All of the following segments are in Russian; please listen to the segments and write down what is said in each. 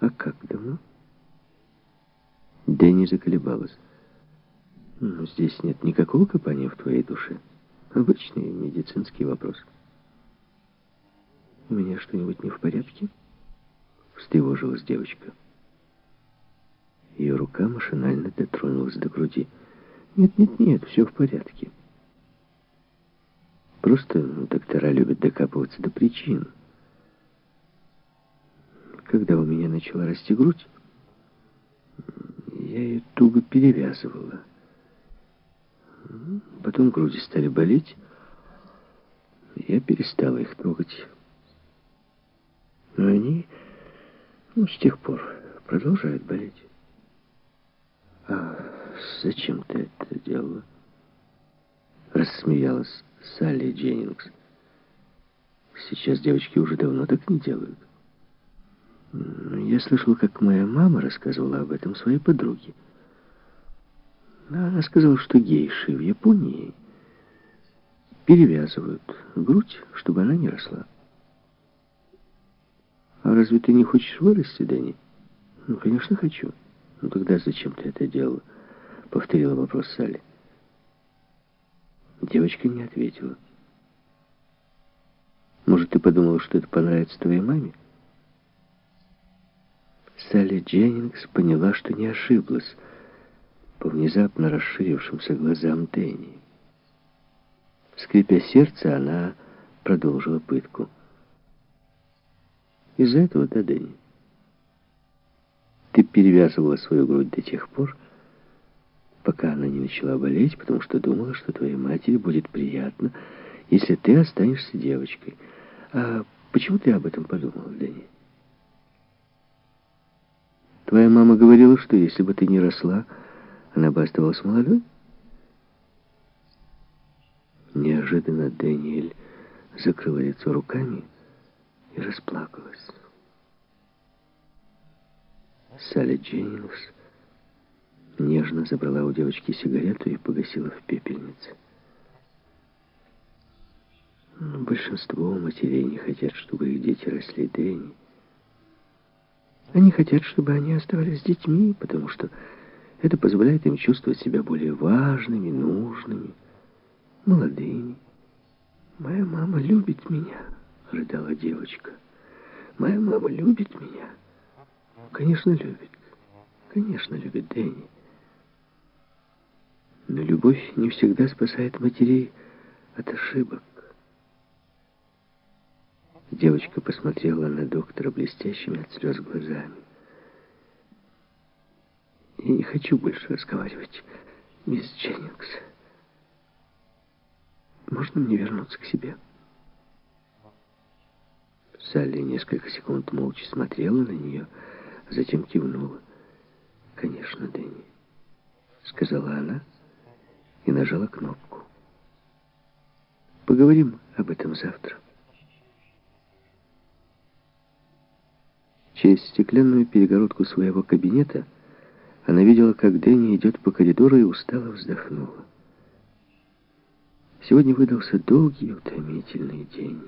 А как давно? Дэнни заколебалась. Ну, здесь нет никакого копания в твоей душе. Обычный медицинский вопрос. У меня что-нибудь не в порядке? Встревожилась девочка. Ее рука машинально дотронулась до груди. Нет, нет, нет, все в порядке. Просто ну, доктора любят докапываться до причин. Когда у меня начала расти грудь, я ее туго перевязывала. Потом груди стали болеть, я перестала их трогать. Но они, ну, с тех пор продолжают болеть. А зачем ты это делала? Рассмеялась Салли Дженнингс. Сейчас девочки уже давно так не делают. Я слышал, как моя мама рассказывала об этом своей подруге. Она сказала, что гейши в Японии перевязывают грудь, чтобы она не росла. А разве ты не хочешь вырасти, Дэнни? Ну, конечно, хочу. Ну, тогда зачем ты это делала? Повторила вопрос Салли. Девочка не ответила. Может, ты подумала, что это понравится твоей маме? Салли Дженнингс поняла, что не ошиблась по внезапно расширившимся глазам Дэнни. Скрипя сердце, она продолжила пытку. Из-за этого, да, Дэнни? Ты перевязывала свою грудь до тех пор, пока она не начала болеть, потому что думала, что твоей матери будет приятно, если ты останешься девочкой. А почему ты об этом подумала, Дэнни? Твоя мама говорила, что если бы ты не росла, она бы оставалась молодой? Неожиданно Дэниэль закрыла лицо руками и расплакалась. Салли Дженнингс нежно забрала у девочки сигарету и погасила в пепельнице. Но большинство матерей не хотят, чтобы их дети росли Дэнни. Они хотят, чтобы они оставались с детьми, потому что это позволяет им чувствовать себя более важными, нужными, молодыми. «Моя мама любит меня», — рыдала девочка. «Моя мама любит меня». «Конечно, любит. Конечно, любит Дэнни. Но любовь не всегда спасает матерей от ошибок. Девочка посмотрела на доктора блестящими от слез глазами. «Я не хочу больше разговаривать, мисс Дженнингс. Можно мне вернуться к себе?» Салли несколько секунд молча смотрела на нее, затем кивнула. «Конечно, Дэнни», — сказала она и нажала кнопку. «Поговорим об этом завтра». Через стеклянную перегородку своего кабинета она видела, как Дэнни идет по коридору и устало вздохнула. Сегодня выдался долгий утомительный день.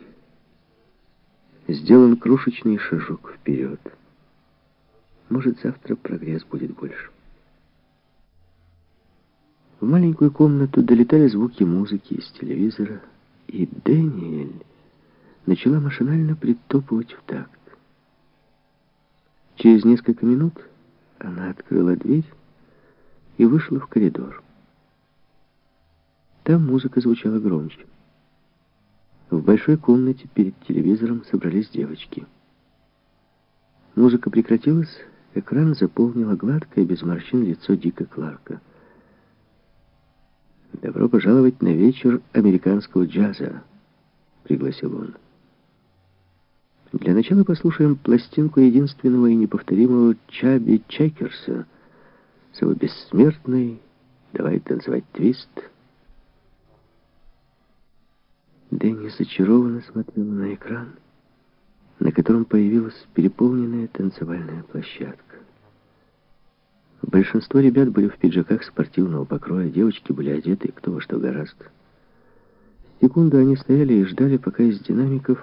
Сделан крошечный шажок вперед. Может, завтра прогресс будет больше. В маленькую комнату долетали звуки музыки из телевизора, и Дэниэль начала машинально притопывать в такт. Через несколько минут она открыла дверь и вышла в коридор. Там музыка звучала громче. В большой комнате перед телевизором собрались девочки. Музыка прекратилась, экран заполнило гладкое, без морщин лицо Дика Кларка. «Добро пожаловать на вечер американского джаза», — пригласил он. Для начала послушаем пластинку единственного и неповторимого Чаби Чекерса с его бессмертной «Давай танцевать твист». Дэнни зачарованно смотрела на экран, на котором появилась переполненная танцевальная площадка. Большинство ребят были в пиджаках спортивного покроя, девочки были одеты кто во что гораздо. Секунду они стояли и ждали, пока из динамиков